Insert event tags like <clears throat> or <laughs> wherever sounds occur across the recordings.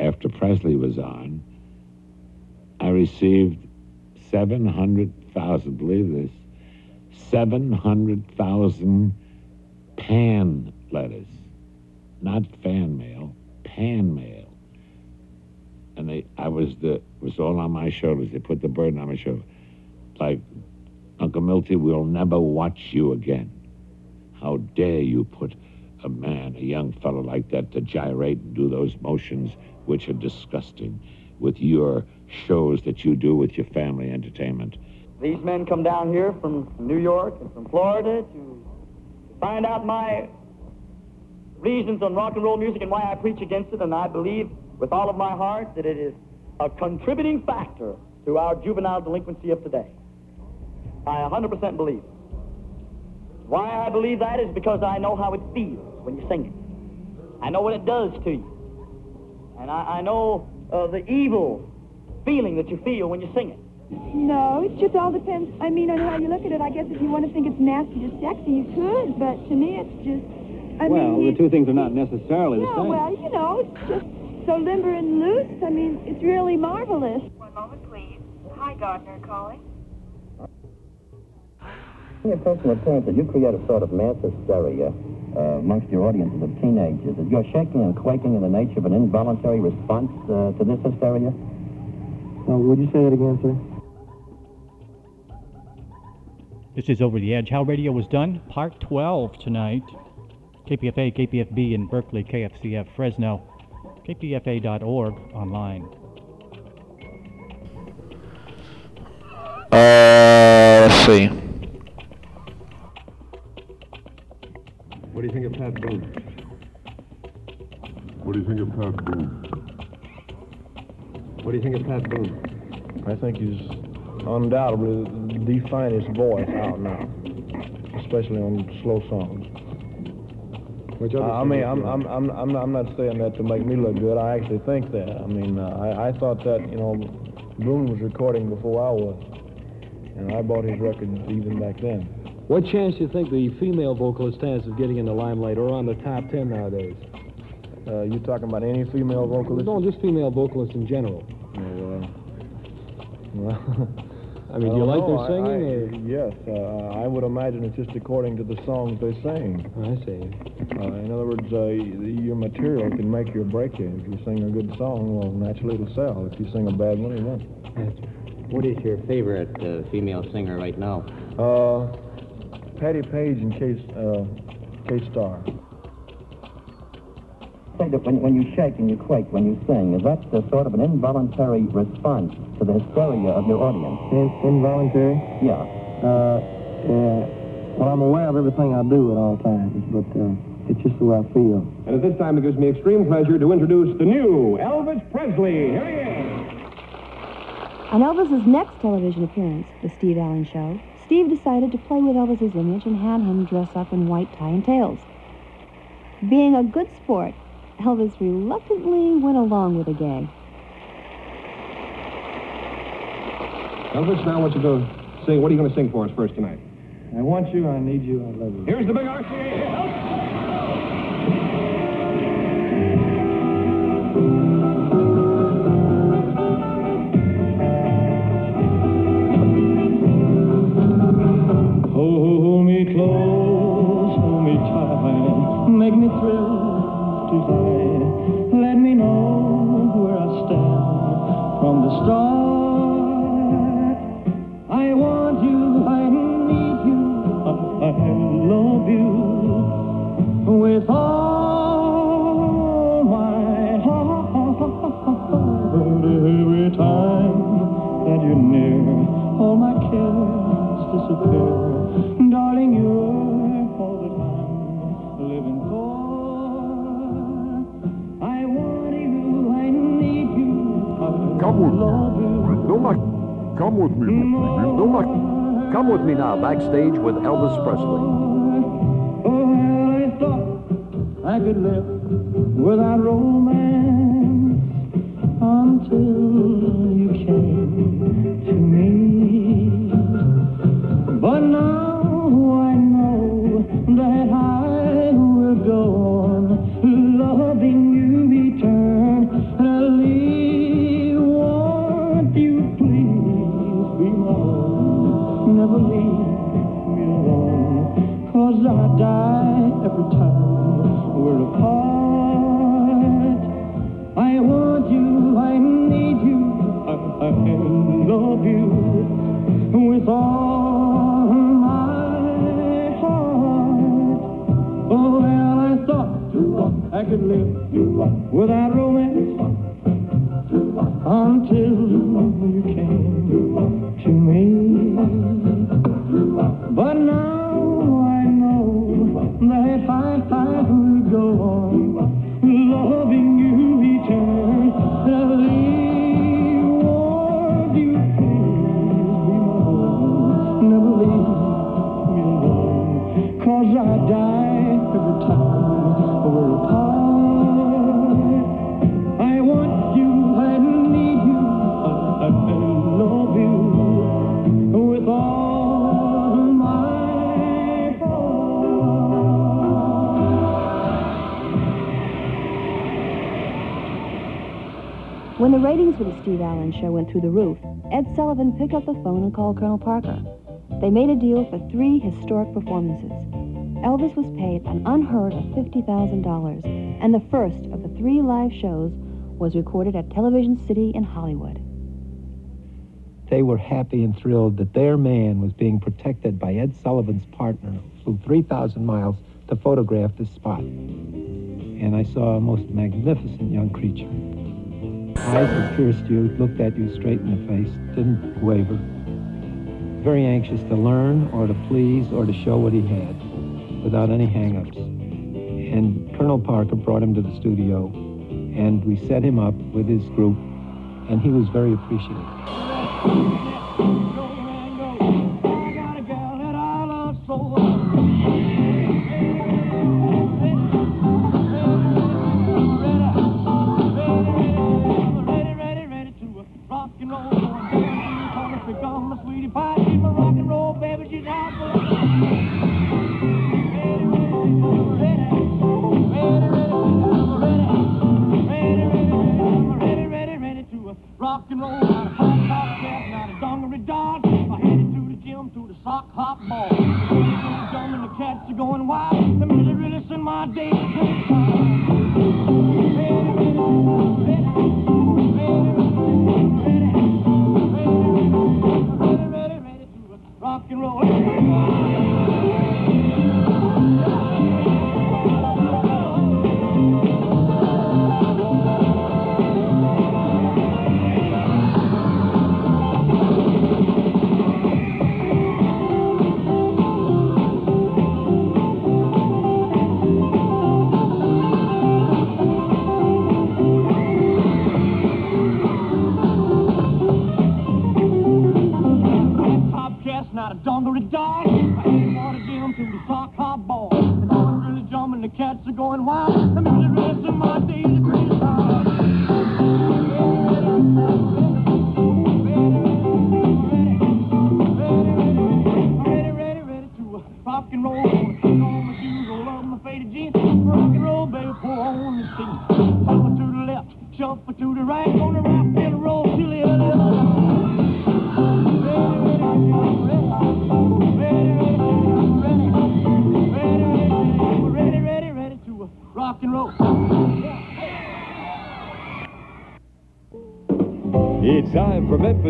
after Presley was on, I received 700,000, believe this, 700,000 pan letters. Not fan mail, pan mail. And they, I was the, was all on my shoulders. They put the burden on my shoulders. Like, Uncle Milty, we'll never watch you again. How dare you put a man, a young fellow like that, to gyrate and do those motions which are disgusting with your shows that you do with your family entertainment. These men come down here from New York and from Florida to find out my reasons on rock and roll music and why I preach against it, and I believe with all of my heart that it is a contributing factor to our juvenile delinquency of today. I 100% believe it. Why I believe that is because I know how it feels when you sing it. I know what it does to you. And I, I know uh, the evil feeling that you feel when you sing it. No, it just all depends. I mean, on how you look at it. I guess if you want to think it's nasty or sexy, you could. But to me, it's just. I well, mean, the two things are not necessarily Yeah, the same. well, you know, it's just so limber and loose. I mean, it's really marvelous. One moment, please. Hy, Gardner calling. Your personal appearance that you create a sort of mass hysteria uh, amongst your audiences of teenagers. Is your shaking and quaking in the nature of an involuntary response uh, to this hysteria? Uh, would you say that again, sir? This is Over the Edge. How radio was done, part 12 tonight. KPFA, KPFB in Berkeley, KFCF Fresno, kpfa.org online. Uh, let's see. What do you think of Pat Boone? I think he's undoubtedly the finest voice out now, especially on slow songs. Which Uh, I mean, I'm. I'm, I'm, I'm, not, I'm not saying that to make me look good. I actually think that. I mean, uh, I, I thought that, you know, Boone was recording before I was. And I bought his records even back then. What chance do you think the female vocalist has of getting in the limelight or on the top ten nowadays? Uh, you talking about any female vocalist? No, just female vocalists in general. Oh, uh, well, I mean, do you like know. their singing, I, I, Yes, uh, I would imagine it's just according to the songs they sing. I see. Uh, in other words, uh, your material can make you or break you. If you sing a good song, well, naturally it'll sell. If you sing a bad one, it won't. What is your favorite uh, female singer right now? Uh, Patti Page and Kay, uh, Kay Starr. Say that when, when you shake and you quake when you sing, is that a sort of an involuntary response to the hysteria of your audience? involuntary? Yeah. Uh, yeah. Well, I'm aware of everything I do at all times, but uh, it's just the way I feel. And at this time, it gives me extreme pleasure to introduce the new Elvis Presley. Here he is. On Elvis's next television appearance, The Steve Allen Show, Steve decided to play with Elvis's image and had him dress up in white tie and tails. Being a good sport, Elvis reluctantly went along with the gag. Elvis, now I want you to sing. What are you going to sing for us first tonight? I want you, I need you, I love you. Here's the big RCA Come with me. Don't like. Come with me now, backstage with Elvis Presley. Oh, I thought I could live without romance thought I could live without romance until you came to me. But now I know that I, I will go on loving you eternally. Cause I die When the ratings for the Steve Allen show went through the roof, Ed Sullivan picked up the phone and called Colonel Parker. They made a deal for three historic performances. Elvis was paid an unheard of $50,000, and the first of the three live shows was recorded at Television City in Hollywood. They were happy and thrilled that their man was being protected by Ed Sullivan's partner, who flew 3,000 miles to photograph this spot. And I saw a most magnificent young creature. Eyes of pierced youth looked at you straight in the face, didn't waver. Very anxious to learn or to please or to show what he had without any hang-ups. And Colonel Parker brought him to the studio, and we set him up with his group, and he was very appreciative.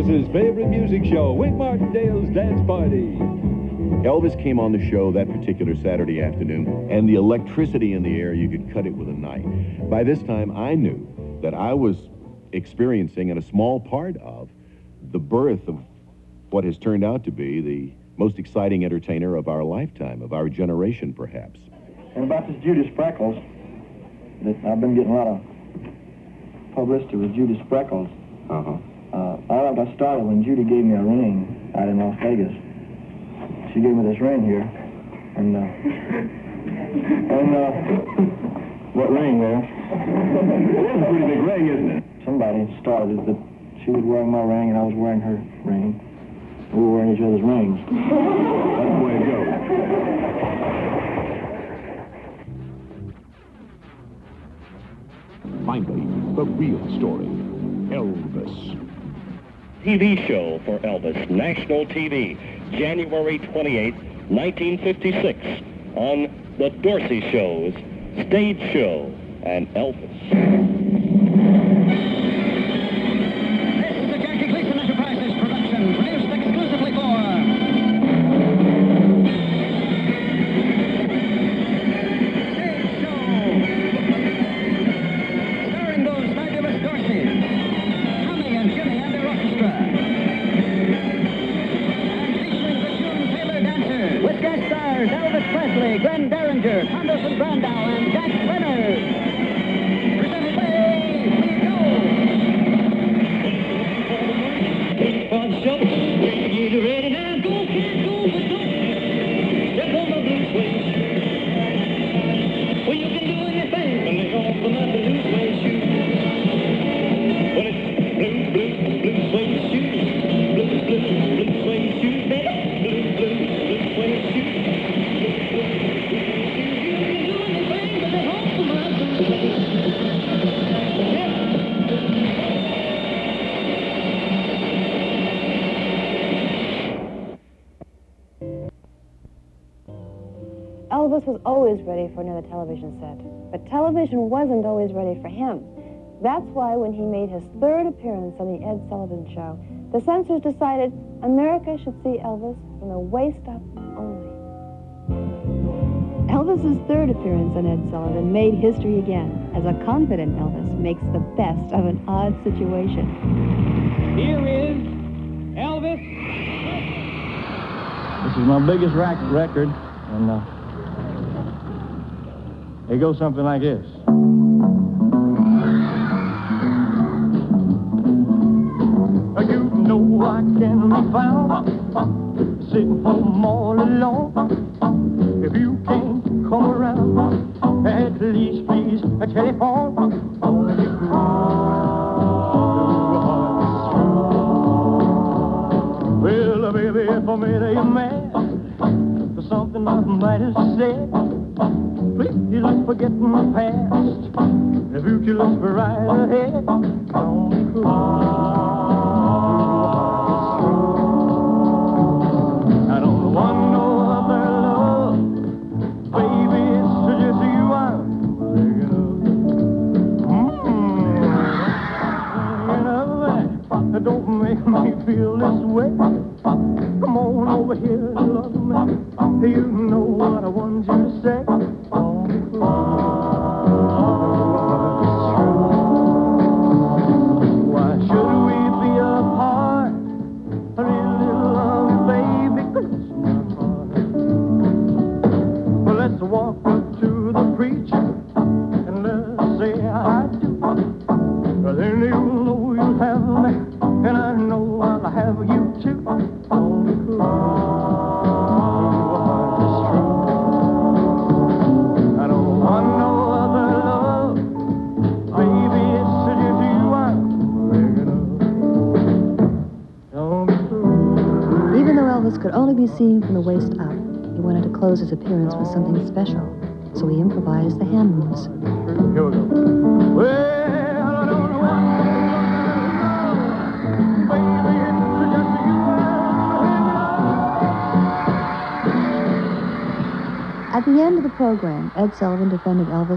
Time for Memphis's favorite music show, Wink Martindale's Dance Party. Elvis came on the show that particular Saturday afternoon, and the electricity in the air, you could cut it with a knife. By this time, I knew that I was experiencing, and a small part of, the birth of what has turned out to be the most exciting entertainer of our lifetime, of our generation, perhaps. And about this Judy Spreckels, that I've been getting a lot of publicity with Judy Spreckels. Uh-huh. Uh, all got started when Judy gave me a ring out in Las Vegas. She gave me this ring here, and uh, <laughs> and uh, what ring there? It is a pretty big ring, isn't it? Somebody started that she was wearing my ring and I was wearing her ring. We were wearing each other's rings. That's the way it goes. Finally, the real story Elvis. TV show for Elvis, national TV, January 28, 1956, on The Dorsey Shows, Stage Show, and Elvis. But television wasn't always ready for him. That's why when he made his third appearance on the Ed Sullivan Show, the censors decided America should see Elvis from the waist up only. Elvis's third appearance on Ed Sullivan made history again, as a confident Elvis makes the best of an odd situation. Here is Elvis. This is my biggest rack record, and uh, it goes something like this. You know I can be found sitting home all alone. If you can't come around, at least please telephone. On you Well, baby, I made you mad something I might have said, please don't forget my past. The future looks right ahead. Don't be I don't want no other love, baby. It's just you I'm thinking of. Mm-hmm. Don't make me feel this way. Come on over here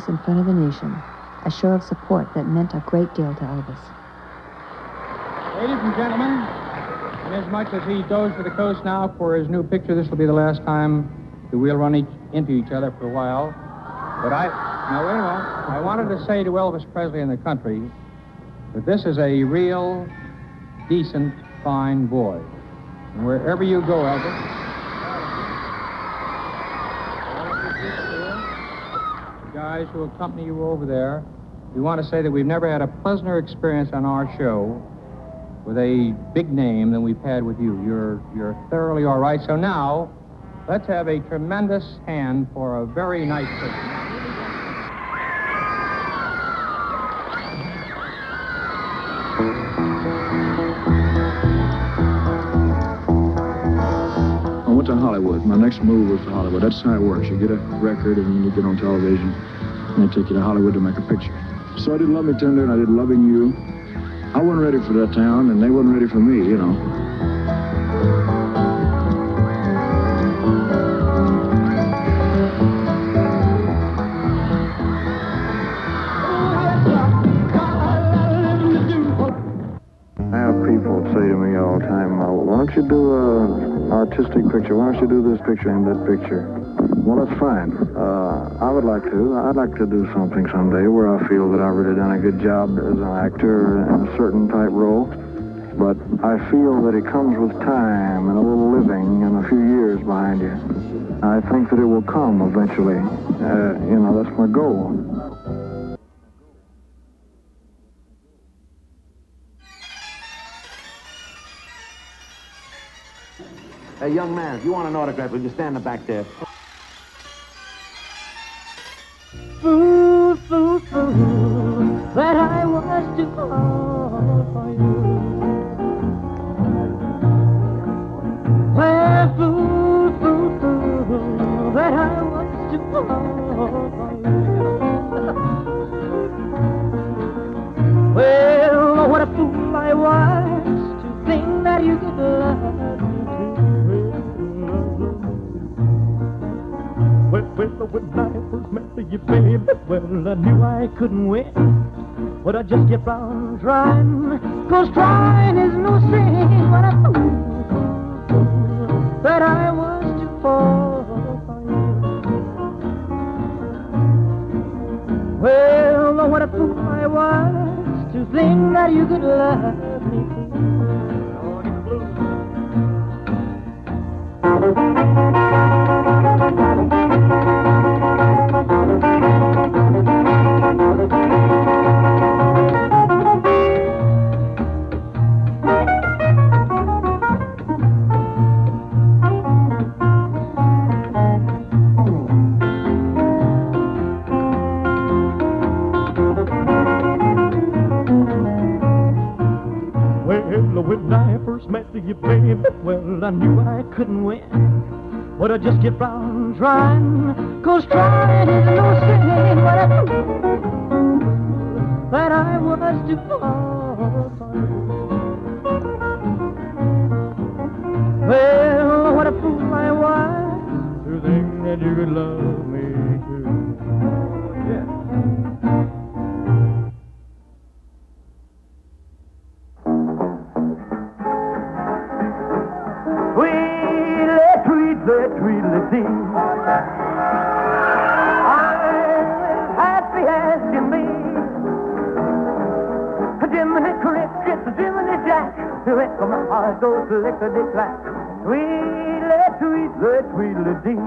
in front of the nation, a show of support that meant a great deal to Elvis. Ladies and gentlemen, inasmuch as he goes to the coast now for his new picture, this will be the last time that we'll run each, into each other for a while. But I, now wait a moment, I wanted to say to Elvis Presley and the country that this is a real, decent, fine boy. And wherever you go, Elvis, guys who accompany you over there, we want to say that we've never had a pleasanter experience on our show with a big name than we've had with you. You're, you're thoroughly all right. So now, let's have a tremendous hand for a very nice person. To Hollywood. My next move was to Hollywood. That's how it works. You get a record and you get on television, and they take you to Hollywood to make a picture. So I did Love Me Tender and I did Loving You. I wasn't ready for that town, and they wasn't ready for me, you know. I have people say to me all the time, why don't you do an artistic picture? Why don't you do this picture and that picture? Well, that's fine. Uh, I would like to. I'd like to do something someday where I feel that I've really done a good job as an actor in a certain type role. But I feel that it comes with time and a little living and a few years behind you. I think that it will come eventually. Uh, you know, that's my goal. Hey, young man, if you want an autograph, will you stand in the back there? Fool, fool, fool, that I was too hard for you. Well, fool, fool, fool, that I was too hard for you. well, what a fool I was to think that you could love when I first met you, baby, well, I knew I couldn't win. But I just kept on trying, cause trying is no sin. But I fool that I was to fall for you. Well, what a fool I was to think that you could love me too. Well, met you, baby, well, I knew I couldn't win. But I just kept on trying, cause trying is no sin. But I that I was to fall for you. Well, what a fool I was to think that you could love lickety clack. Tweedly, tweedly, tweedly dee.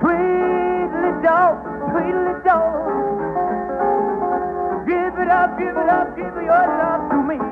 Tweedly dog, tweedly dog. Give it up, give it up, give your love to me.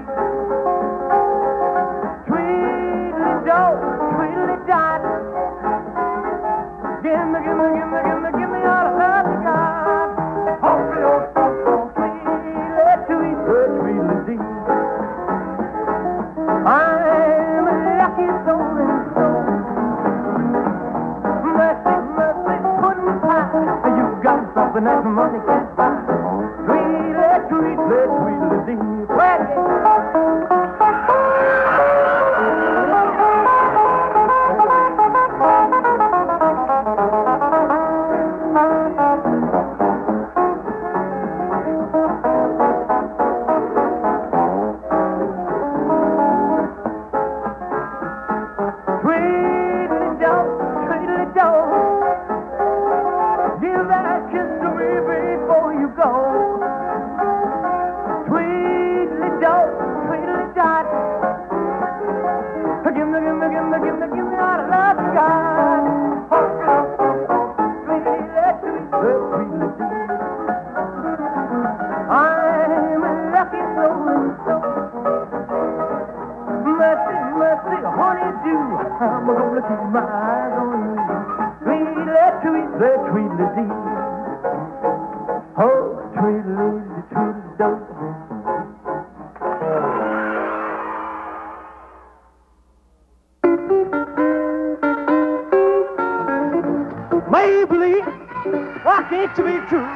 Why can't you be true?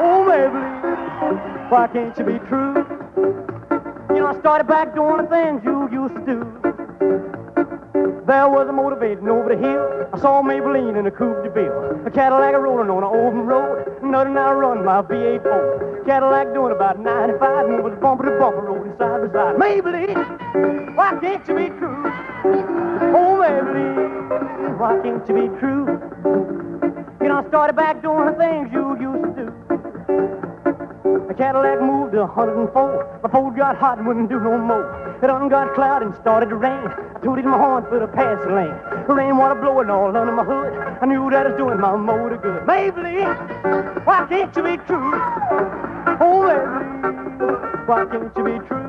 Oh, Maybelline, why can't you be true? You know, I started back doing the things you used to do. There was a motivating over the hill. I saw Maybelline in a Coupe de Ville. A Cadillac rolling on an open road. Nothing I run my V8 4. Cadillac doing about 95. and was bumper to bumper, rolling side by side. Maybelline, why can't you be true? Oh, Maybelline, why can't you be true? You know, I started back doing the things you used to do. The Cadillac moved to 104. My Ford got hot and wouldn't do no more. It done got cloudy and started to rain. I tooted my horn for the passing lane. The rainwater blowing all under my hood. I knew that was doing my motor good. Maybelline, why can't you be true? Oh, Maybelline, why can't you be true?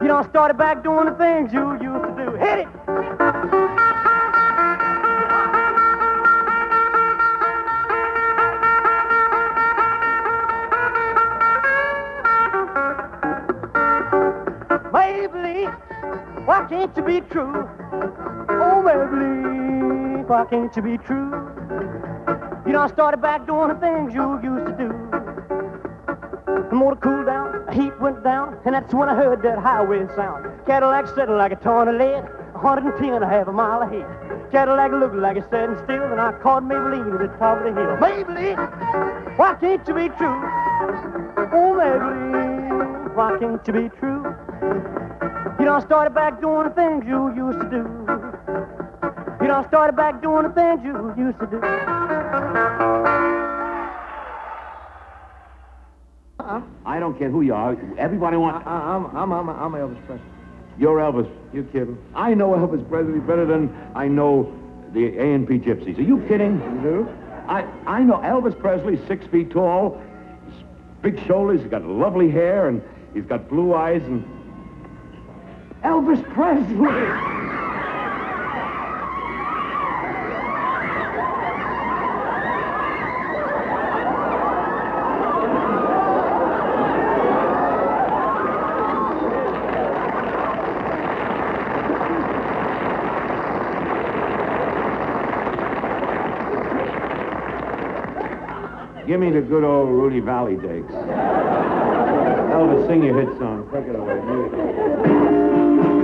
You know, I started back doing the things you used to do. Hit it! Why can't you be true? Oh, Maybelline, why can't you be true? You know, I started back doing the things you used to do. The motor cooled down, the heat went down, and that's when I heard that highway sound. Cadillac settled like a ton of lead, 110 a half a mile ahead. Cadillac looked like it's standing still, and I caught Maybelline at the top of the hill. Maybelline, why can't you be true? Oh, Maybelline, why can't you be true? You done started back doing the things you used to do. You done started back doing the things you used to do. Uh? I don't care who you are. Everybody wants. I'm, I'm, I'm, I'm Elvis Presley. You're Elvis. You kidding? I know Elvis Presley better than I know the A&P Gypsies. Are you kidding? You do? I, I know Elvis Presley, six feet tall, s- big shoulders, he's got lovely hair, and he's got blue eyes, and... Elvis Presley! Give me the good old Rudy Vallee dates. Elvis, sing your hit song. Take it away.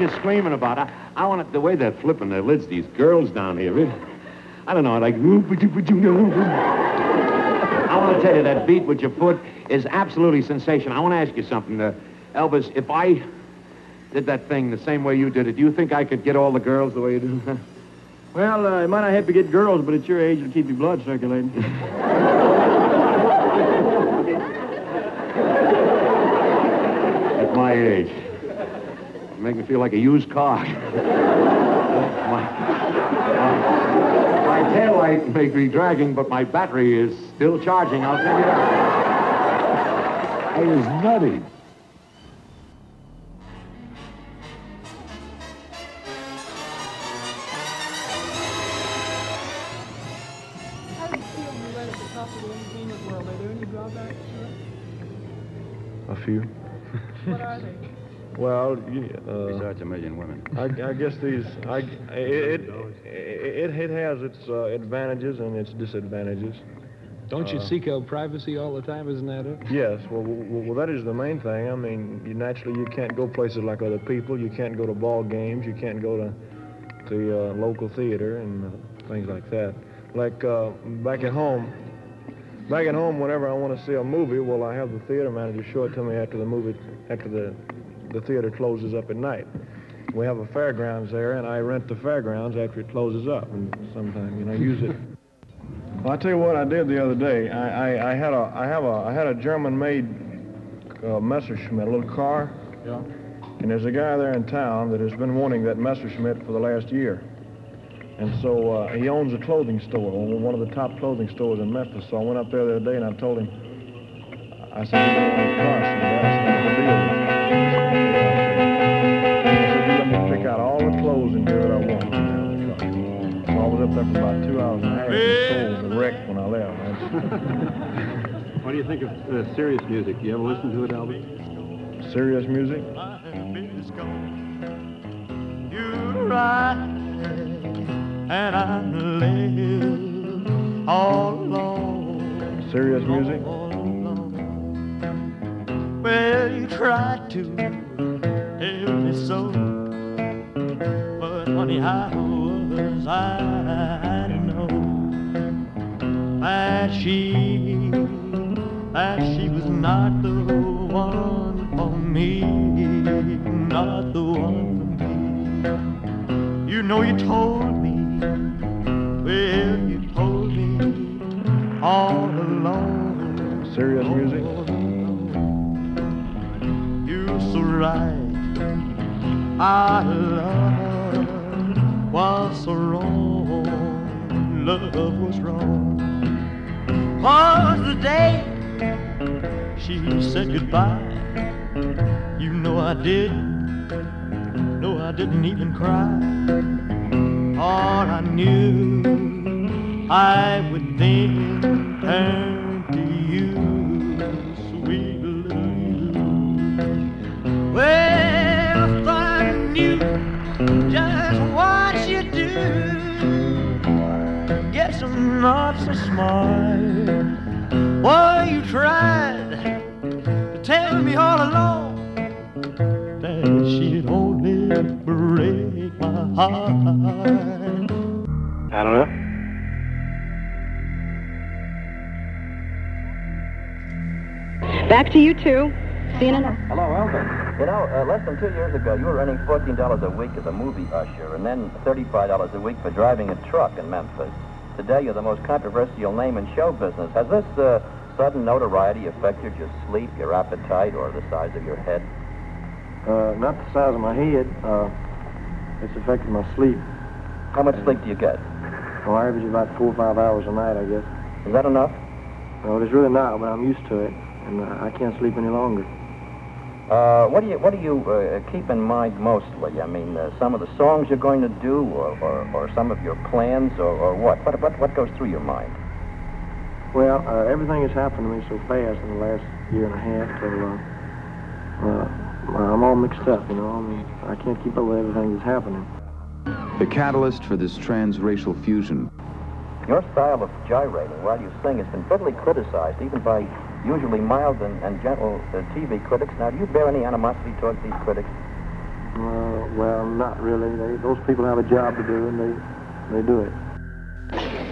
You're screaming about. I, I want it the way they're flipping their lids, these girls down here. It, I don't know, I like. I want to tell you that beat with your foot is absolutely sensational. I want to ask you something, uh, Elvis. If I did that thing the same way you did it, do you think I could get all the girls the way you do? <laughs> Well, uh, you might not have to get girls, but at your age, it'll keep your blood circulating. <laughs> At my age. You make me feel like a used car. <laughs> Oh, my, my taillight may be dragging, but my battery is still charging, I'll tell you that. I was nutty. How do you feel when you went at the top of the entertainment world? Are there any drawbacks to it? A few. What are they? <laughs> Well, you, uh, Besides a million women. I, I guess these, I, it, it, it, it has its uh, advantages and its disadvantages. Don't you Uh, seek out privacy all the time? Isn't that it? Yes, well, well, well, that is the main thing. I mean, you naturally you can't go places like other people. You can't go to ball games. You can't go to the uh, local theater and uh, things like that. Like uh, back at home, back at home, whenever I want to see a movie, well, I have the theater manager show it to me after the movie, after the the theater closes up at night. We have a fairgrounds there, and I rent the fairgrounds after it closes up, and sometimes you know use it. <laughs> Well, I tell you what I did the other day. I, I, I had a I have a I had a German-made uh, Messerschmitt, a little car. Yeah. And there's a guy there in town that has been wanting that Messerschmitt for the last year. And so uh, he owns a clothing store, one of the top clothing stores in Memphis. So I went up there the other day and I told him, I said, two hours and a half the wreck when I left. <laughs> What do you think of uh, serious music? Do You ever listen to it, Albert? Serious music? You're right, and I'm live all alone. Serious music? Well, you tried to tell me so, but honey, how was I to know that she, that she was not the one for me, not the one for me. You know you told me, well, you told me all along. Serious music? You're so right. Our love was so wrong. Love was wrong. Was the day she said goodbye. You know I didn't. No, I didn't even cry. All I knew I would then turn guess I'm not so smart. Why you tried to tell me all along that she'd only break my heart. I don't know. Back to you two. See you in a... Hello, Elvis. You know, uh, less than two years ago, you were earning $14 a week as a movie usher and then $35 a week for driving a truck in Memphis. Today, you're the most controversial name in show business. Has this uh, sudden notoriety affected your sleep, your appetite, or the size of your head? Uh, not the size of my head. Uh, it's affected my sleep. How much sleep do you get? Well, I average about four or five hours a night, I guess. Is that enough? No, it's really not, but I'm used to it, and uh, I can't sleep any longer. Uh, what do you what do you uh, keep in mind mostly? I mean, uh, some of the songs you're going to do, or, or, or some of your plans, or, or what? what? What what goes through your mind? Well, uh, everything has happened to me so fast in the last year and a half till uh, uh, I'm all mixed up, you know. I mean, I can't keep up with everything that's happening. The catalyst for this transracial fusion Your style of gyrating while you sing has been bitterly criticized, even by usually mild and, and gentle uh, TV critics. Now, do you bear any animosity towards these critics? Uh, well, not really. They, those people have a job to do, and they they do it.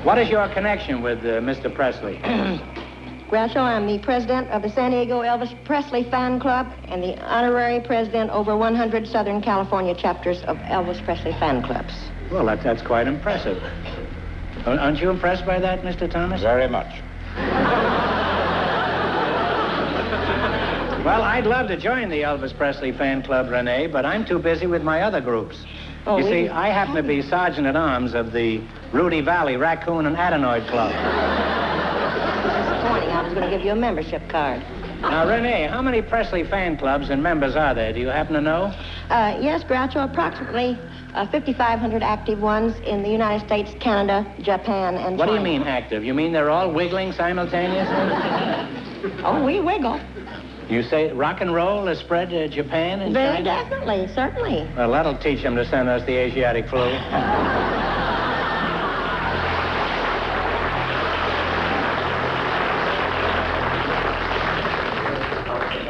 What is your connection with uh, Mr. Presley? <clears throat> Groucho, I'm the president of the San Diego Elvis Presley Fan Club and the honorary president over 100 Southern California chapters of Elvis Presley fan clubs. Well, that, that's quite impressive. Aren't you impressed by that, Mr. Thomas? Very much. Well, I'd love to join the Elvis Presley fan club, Renee, but I'm too busy with my other groups. Oh, you see, I happen to be sergeant at arms of the Rudy Vallee Raccoon and Adenoid Club. Disappointing. I was going to give you a membership card. Now, Renee, how many Presley fan clubs and members are there? Do you happen to know? Uh, yes, Groucho, approximately uh, 5,500 active ones in the United States, Canada, Japan, and What do you mean active? You mean they're all wiggling simultaneously? <laughs> Oh, we wiggle. You say rock and roll has spread to Japan and Very China? definitely, certainly. Well, that'll teach them to send us the Asiatic flu.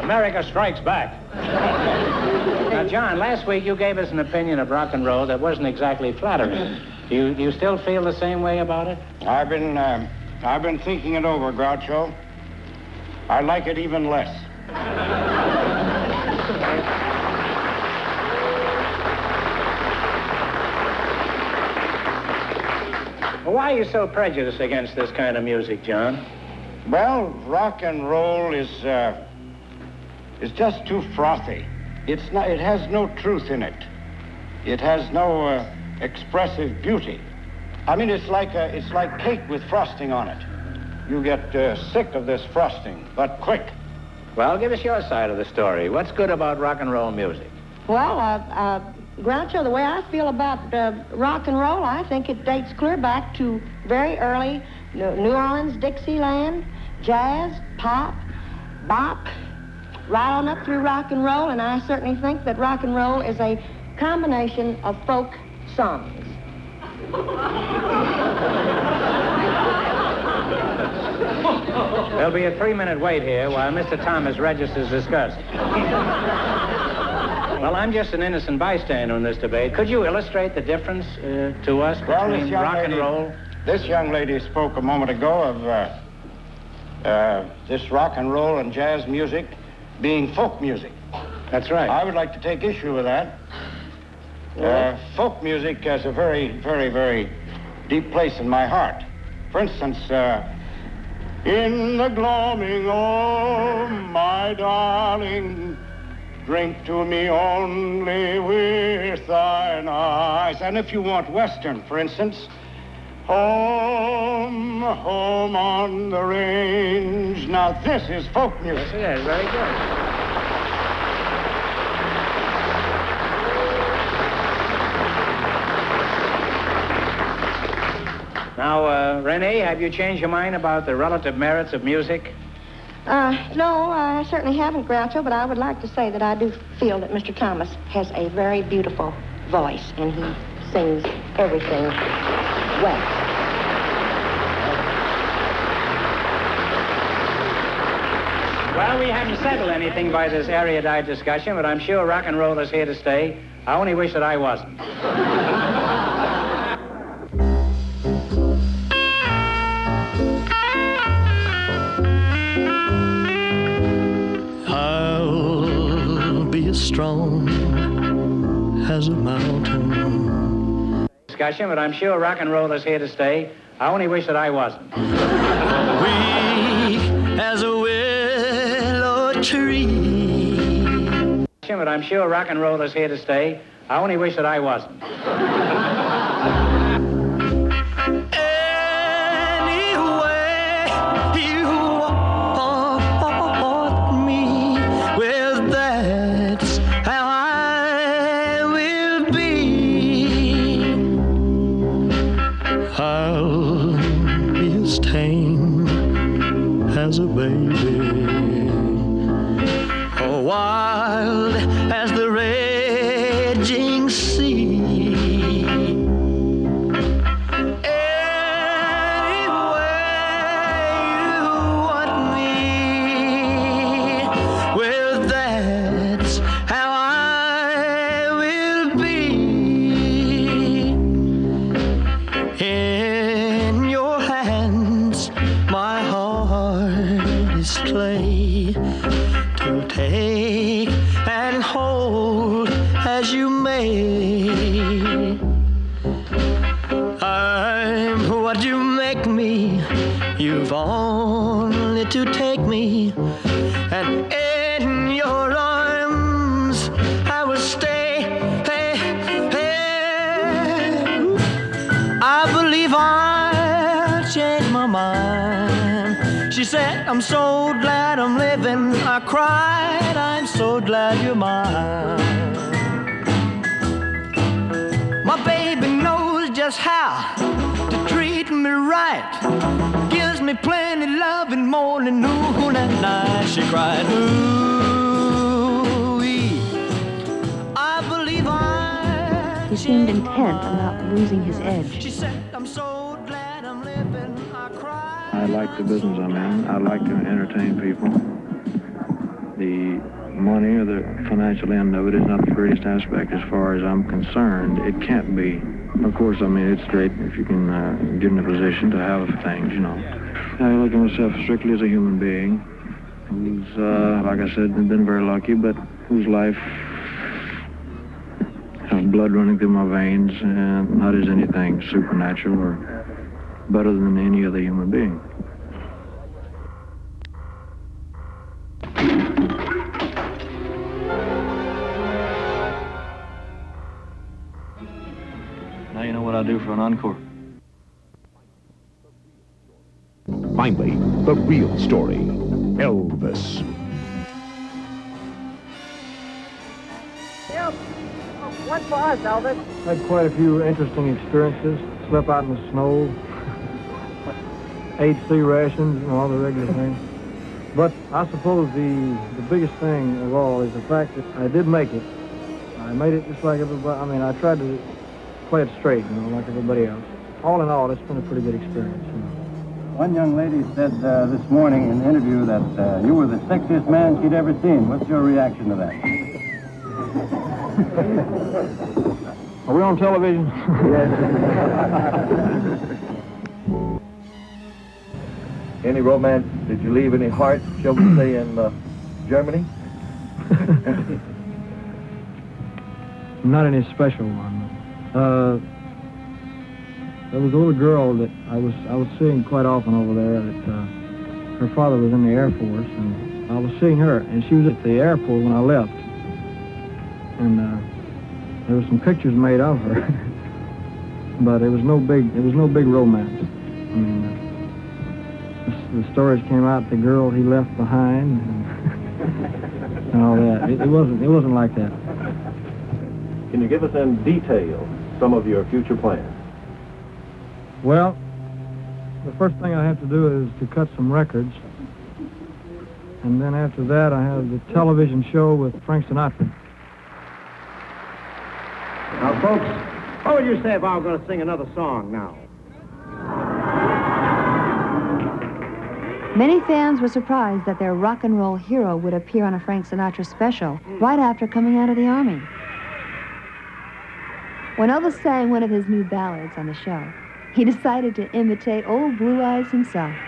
America strikes back. now, John, last week you gave us an opinion of rock and roll that wasn't exactly flattering. Do you, do you still feel the same way about it? I've been, uh, I've been thinking it over, Groucho. I like it even less. Why are you so prejudiced against this kind of music, John? Well, rock and roll is, uh, is just too frothy. It's not, it has no truth in it. It has no uh, expressive beauty. I mean, it's like, a, it's like cake with frosting on it. You get uh, sick of this frosting, but quick. Well, give us your side of the story. What's good about rock and roll music? Well, uh, uh, Groucho, the way I feel about uh, rock and roll, I think it dates clear back to very early New New Orleans, Dixieland, jazz, pop, bop, right on up through rock and roll, and I certainly think that rock and roll is a combination of folk songs. <laughs> There'll be a three-minute wait here while Mr. Thomas registers disgust. well, I'm just an innocent bystander in this debate. Could you illustrate the difference uh, to us Well, between rock and roll? This young lady spoke a moment ago of uh, uh, this rock and roll and jazz music being folk music. That's right. I would like to take issue with that. Uh, folk music has a very, very, very deep place in my heart. For instance, uh, in the gloaming, oh, my darling, drink to me only with thine eyes. And if you want Western, for instance, home, home on the range. Now, this is folk music. Yes, it is. Very good. Now, uh, Renee, have you changed your mind about the relative merits of music? Uh, no, I certainly haven't, Groucho, but I would like to say that I do feel that Mr. Thomas has a very beautiful voice, and he sings everything well. Well, we haven't settled anything by this erudite discussion, but I'm sure rock and roll is here to stay. I only wish that I wasn't. <laughs> as strong as a mountain. Discussion, but I'm sure rock and roll is here to stay. I only wish that I wasn't. Weak as a willow tree. But I'm sure rock and roll is here to stay. I only wish that I wasn't. she cried, Ooh-wee, I believe I. He seemed intent on not losing his edge. She said, I'm so glad I'm living. I. I like the business I'm in. I like to entertain people. The money or the financial end of it is not the greatest aspect as far as I'm concerned. It can't be. Of course, I mean, it's great if you can uh, get in a position to have things, you know. I look at myself strictly as a human being who's, uh, like I said, been very lucky, but whose life has blood running through my veins and not as anything supernatural or better than any other human being. Now you know what I'll do for an encore. Finally, the real story Elvis. Yep. What oh, for us, Elvis? Had quite a few interesting experiences. Slept out in the snow. <laughs> Ate C rations and all the regular things. But I suppose the, the biggest thing of all is the fact that I did make it. I made it just like everybody. I mean, I tried to play it straight, you know, like everybody else. All in all, it's been a pretty good experience. You know. One young lady said uh, this morning in an interview that uh, you were the sexiest man she'd ever seen. What's your reaction to that? <laughs> Are we on television? yes. Any romance? Did you leave any heart, shall we say, in uh, Germany? <laughs> Not any special one. Uh, there was a little girl that I was I was seeing quite often over there. That uh, her father was in the Air Force, and I was seeing her, and she was at the airport when I left. And uh, there were some pictures made of her, <laughs> but it was no big it was no big romance. I mean, uh, the, stories came out the girl he left behind, and, <laughs> and all that. It, it wasn't it wasn't like that. Can you give us in detail some of your future plans? Well, the first thing I have to do is to cut some records. And then after that, I have the television show with Frank Sinatra. Now, folks, what would you say if I were going to sing another song now? Many fans were surprised that their rock and roll hero would appear on a Frank Sinatra special right after coming out of the Army. When Elvis sang one of his new ballads on the show, he decided to imitate old Blue Eyes himself.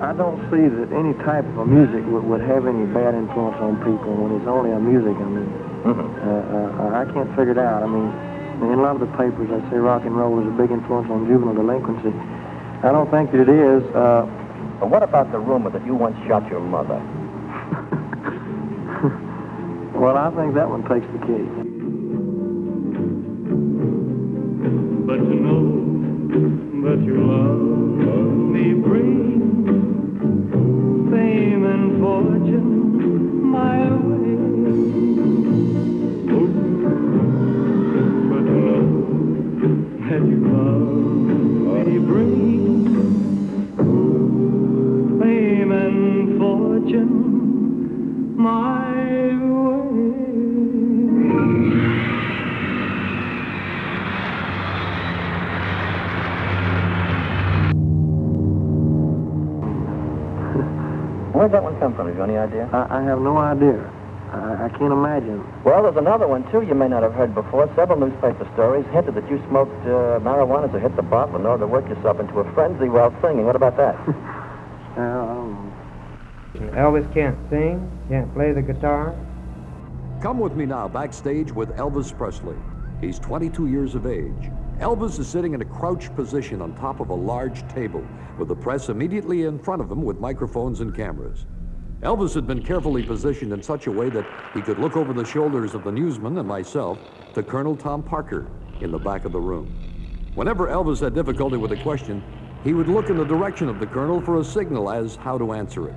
I don't see that any type of music would, would have any bad influence on people when it's only a music. I mean, Mm-hmm. uh, uh, I can't figure it out. I mean, in a lot of the papers, they say rock and roll is a big influence on juvenile delinquency. I don't think that it is. Uh, But what about the rumor that you once shot your mother? <laughs> well, I think that one takes the cake. But to know that you love me brings fame and fortune my way. Oh, but that you love me fortune my did that one come from? Have you any idea? I, I have no idea. I, I can't imagine. Well, there's another one, too, you may not have heard before. Several newspaper stories hinted that you smoked uh, marijuana to hit the bottle in order to work yourself into a frenzy while singing. What about that? Um, <laughs> Elvis can't sing, can't play the guitar. Come with me now backstage with Elvis Presley. He's 22 years of age. Elvis is sitting in a crouched position on top of a large table with the press immediately in front of him with microphones and cameras. Elvis had been carefully positioned in such a way that he could look over the shoulders of the newsman and myself to Colonel Tom Parker in the back of the room. Whenever Elvis had difficulty with a question, he would look in the direction of the colonel for a signal as how to answer it.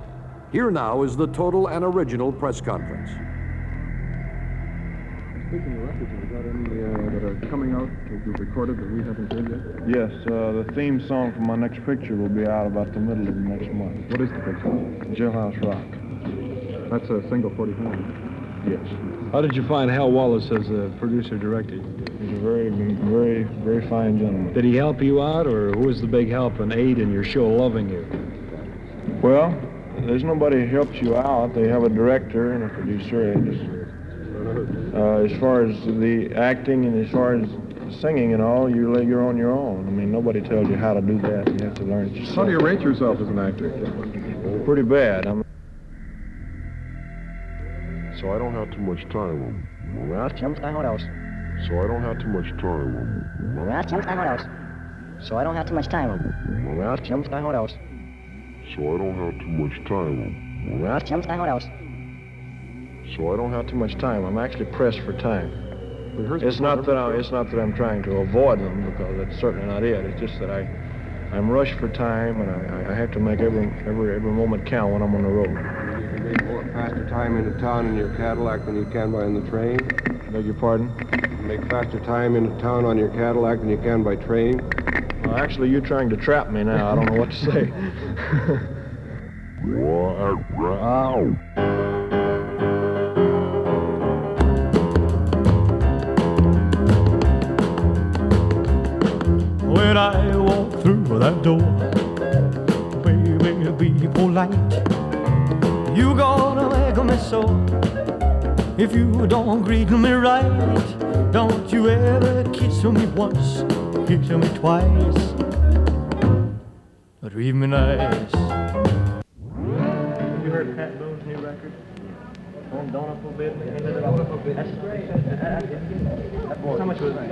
Here now is the total and original press conference. Speaking of records, have you got any uh, that are coming out that you've recorded that we haven't heard yet? Yes, uh, the theme song for my next picture will be out about the middle of next month. What is the picture? Jailhouse Rock. That's a single 44. Yes. How did you find Hal Wallis as a producer director? He's a very, very, very fine gentleman. Did he help you out, or who was the big help and aid in your show loving you? Well, there's nobody who helps you out. They have a director and a producer. They just, uh, as far as the acting and as far as singing and all, you lay- you're on your own. I mean, nobody tells you how to do that. You have to learn it yourself. How do you rate yourself as an actor? Pretty bad. I'm, So I don't have too much time. Well, chumps, I what else? So I don't have too much time. Well, chumps, I what else? So I don't have too much time. Well, chumps, I what else? So I don't have too much time. So I don't have too much time. I'm actually pressed for time. It's not that I, it's not that I'm trying to avoid them because that's certainly not it. It's just that I, I'm rushed for time and I, I have to make every every every moment count when I'm on the road. You can make more faster time into town in your Cadillac than you can by in the train? Beg your pardon? You make faster time into town on your Cadillac than you can by train? Well, actually, you're trying to trap me now. I don't know what to say. <laughs> <laughs> I walk through that door, baby, be polite. You gonna make me so. If you don't greet me right, don't you ever kiss me once, kiss me twice. Treat me nice. Have you heard Pat Boone's new record? On Donna Forbidden? That's great. How much was that?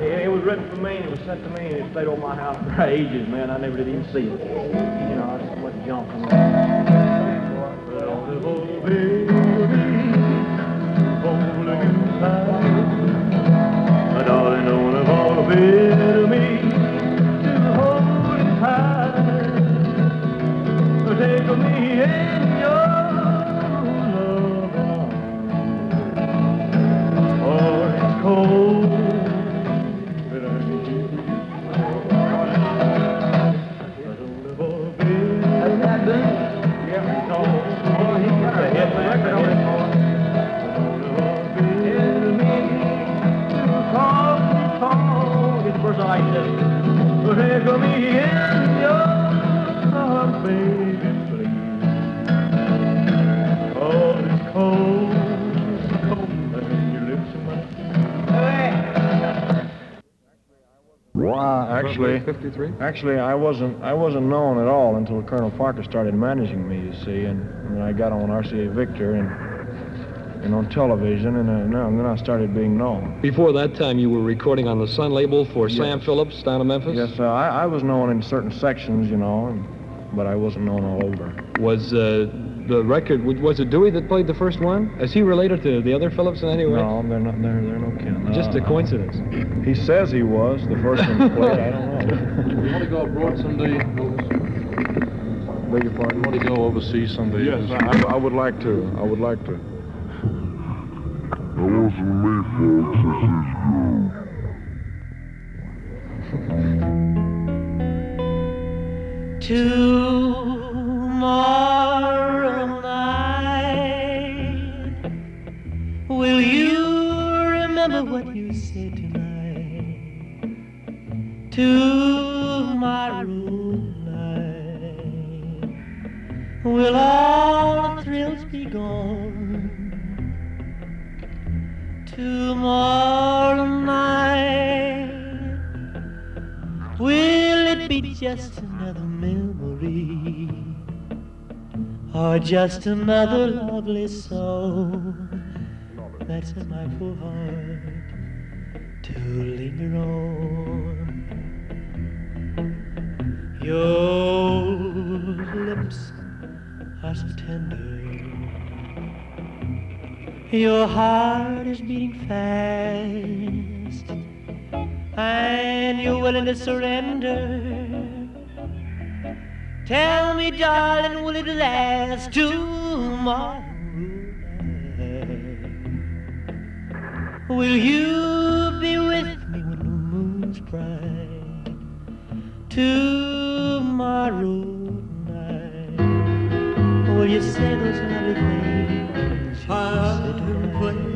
It, it was written for me, and it was sent to me, and it stayed on my house for ages, man. I never did even see it. You know, I just went jumping. My darling, don't have all a bit of me to hold it tight. Take me in Actually, actually, I wasn't I wasn't known at all until Colonel Parker started managing me. You see, and, and I got on RCA Victor and and on television, and, uh, no, and then I started being known. Before that time, you were recording on the Sun label for Yes. Sam Phillips down in Memphis? Yes, uh, I, I was known in certain sections, you know, and, but I wasn't known all over. Was uh, the record, was it Dewey that played the first one? Is he related to the other Phillips in any way? No, they're not. They're, they're no kin. Just a coincidence. He says he was the first one to play. I don't know. <laughs> You want to go abroad someday? Beg your pardon? You want to go overseas someday? Yes, I, I would like to. I would like to. That wasn't me, folks. This is you. Tomorrow night, will you remember what you said tonight? To my room light, Will all the thrills be gone? Tomorrow night, will it be just another memory? Or just another lovely soul that's in my poor heart to linger on? Your lips are so tender. Your heart is beating fast, and you're willing to surrender. Tell me, darling, will it last tomorrow? Will you be with me when the moon's bright? Tomorrow night, will you say those lovely things? I'll play for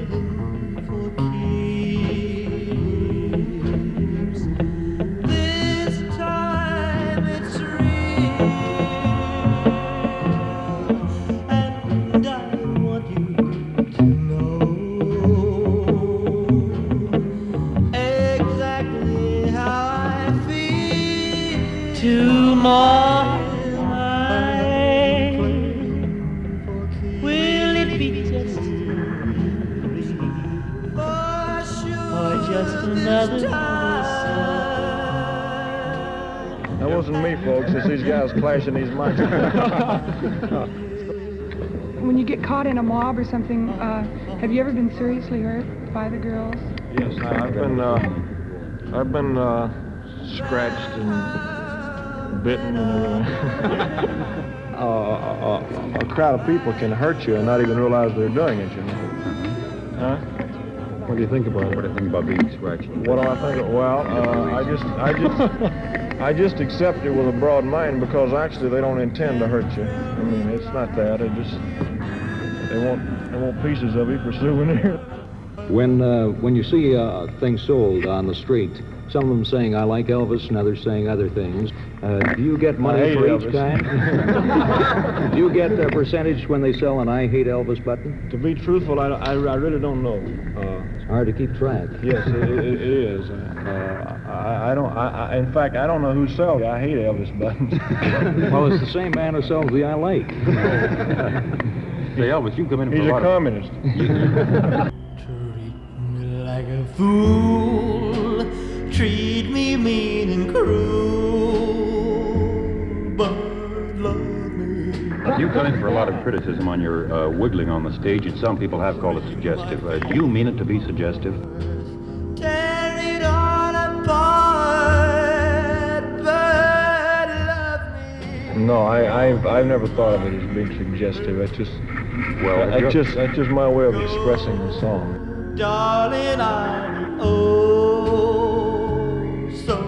me, these guys clashing these mics. <laughs> When you get caught in a mob or something, uh, have you ever been seriously hurt by the girls? Yes, I- I've been, uh, I've been uh, scratched and bitten and everything. <laughs> uh, a, a, a crowd of people can hurt you and not even realize they're doing it, you know. Huh? What do you think about it? What do you think about being scratched? What do I think? Of, well, uh, I just, I just, <laughs> I just accept it with a broad mind because actually they don't intend to hurt you. I mean, it's not that. It just, they want, they want pieces of you for souvenir. <laughs> When uh, when you see uh, things sold on the street, some of them saying I like Elvis and others saying other things. Uh, do you get money hate for each Elvis. kind? <laughs> do you get a percentage when they sell an I hate Elvis button? To be truthful, I, I, I really don't know. Uh, it's hard to keep track. Yes, it, it, it is. Uh, I, I don't. I, I, in fact, I don't know who sells. it. I hate Elvis buttons. <laughs> well, it's the same man who sells the I like. <laughs> Say, Elvis, you come in for He's a a lot of- communist. Like a fool. Treat me mean and cruel, but love me. You come in for a lot of criticism on your uh, wiggling on the stage, and some people have called it suggestive. Uh, do you mean it to be suggestive? Tear it all apart, but love me. No, I, I've, I've never thought of it as being suggestive. It's just, Well, well, you're- it's just, that's just my way of expressing the song. Darling, I'm oh so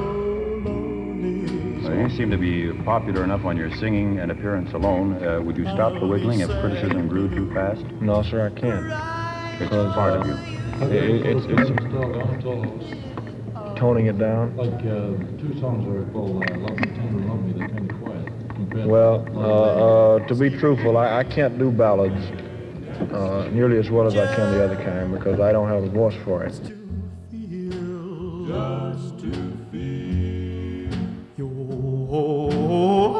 lonely. Uh, you seem to be popular enough on your singing and appearance alone. Uh, would you stop the wiggling if criticism grew too fast? No, sir, I can't. It's part of you. It, it's, it's toning it down. Like uh, two songs are called uh, Love Me Tender, Love Me, they're kind of quiet. Well, uh, uh, to be truthful, I, I can't do ballads uh, nearly as well as I can the other kind because I don't have a voice for it. Just to feel your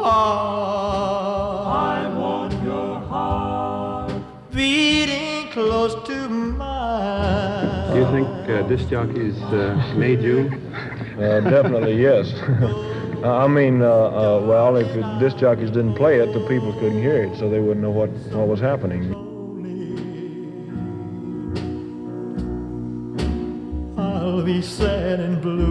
heart. I want your heart beating close to mine. Do you think uh, disc jockeys uh, made you? <laughs> Uh, definitely, yes. Uh, <laughs> I mean, uh, uh, well, if it, disc jockeys didn't play it, the people couldn't hear it, so they wouldn't know what, what was happening. Be sad and blue,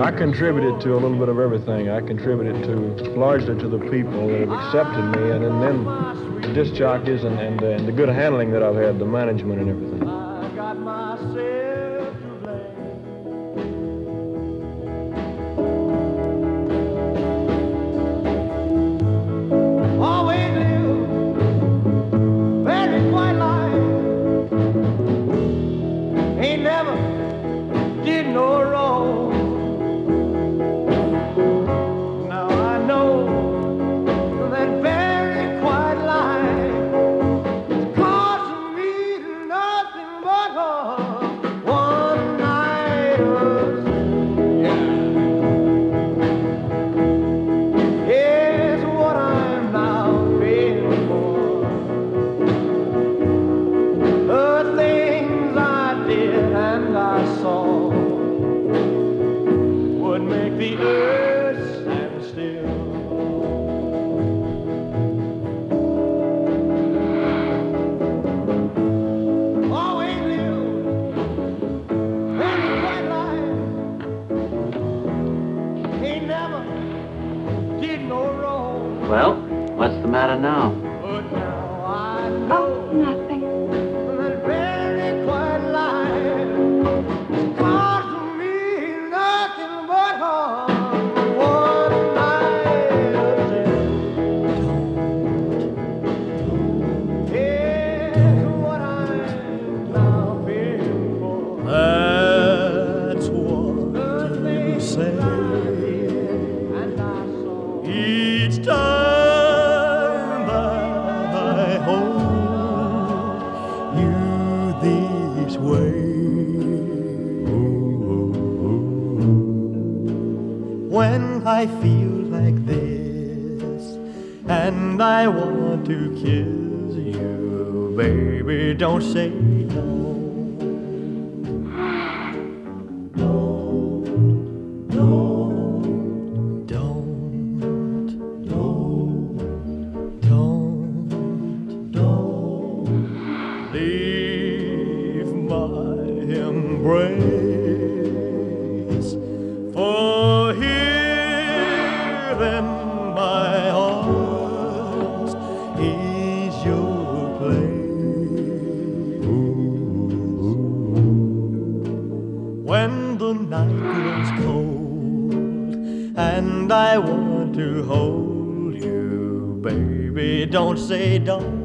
I contributed to a little bit of everything. I contributed to largely to the people that have accepted me, and then, then the disc jockeys and, and, and the good handling that I've had, the management and everything. And I want to hold you, baby, don't say don't.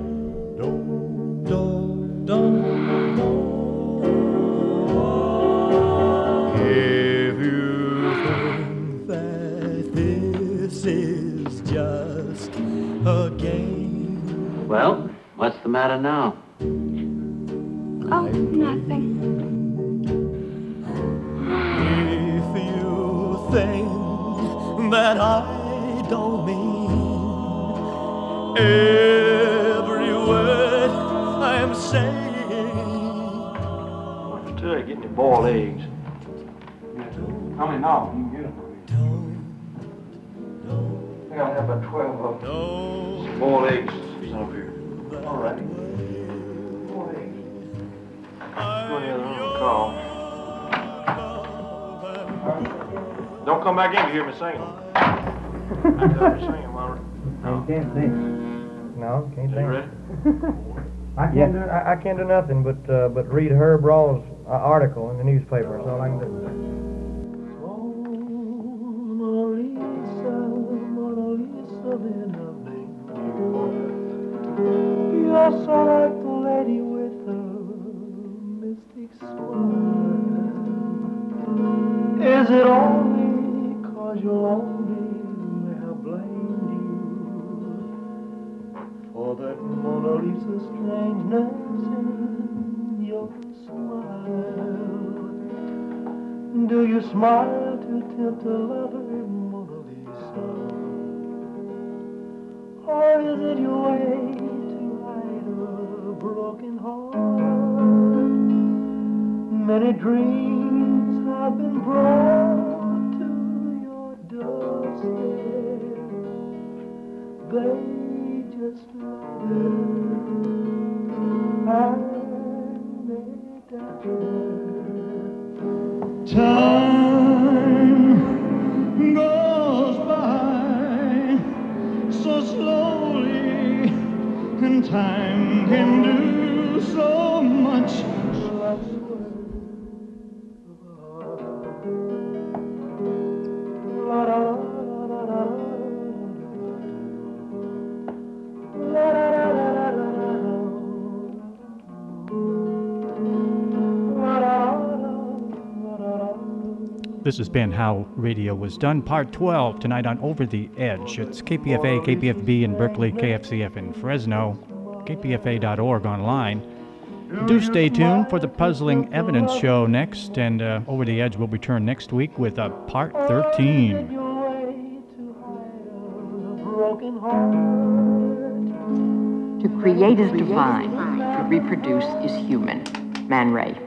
If you think that this is just a game, Well, what's the matter now? Oh, nothing. Boiled eggs. How many now? You can get them. I think I'll have about 12 of them. Some boiled eggs sent up here. All right. Boiled eggs. Go in the other room and call. Don't come back in to hear me singing. I got me singing, Myra. You can't sing. No, can't You sing. ready? <laughs> I can't do I, I can't do nothing but uh, but read Herb Rau's article in the newspaper. That's all I can do. So. Is it only cause you're lonely I blamed you for that Mona Lisa strangeness your smile? Do you smile to tempt a lover, Mona Lisa? Or is it your way to hide a broken heart? Many dreams have been brought to your doorstep. They just This has been How Radio Was Done, Part 12, tonight on Over the Edge. It's KPFA, KPFB in Berkeley, KFCF in Fresno, kpfa.org online. Do stay tuned for the Puzzling Evidence Show next, and uh, Over the Edge will return next week with uh, Part 13. To create is divine, to reproduce is human. Man Ray.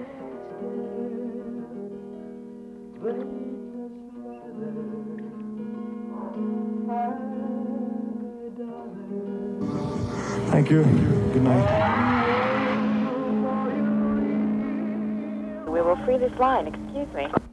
You. Good night. We will free this line. Excuse me.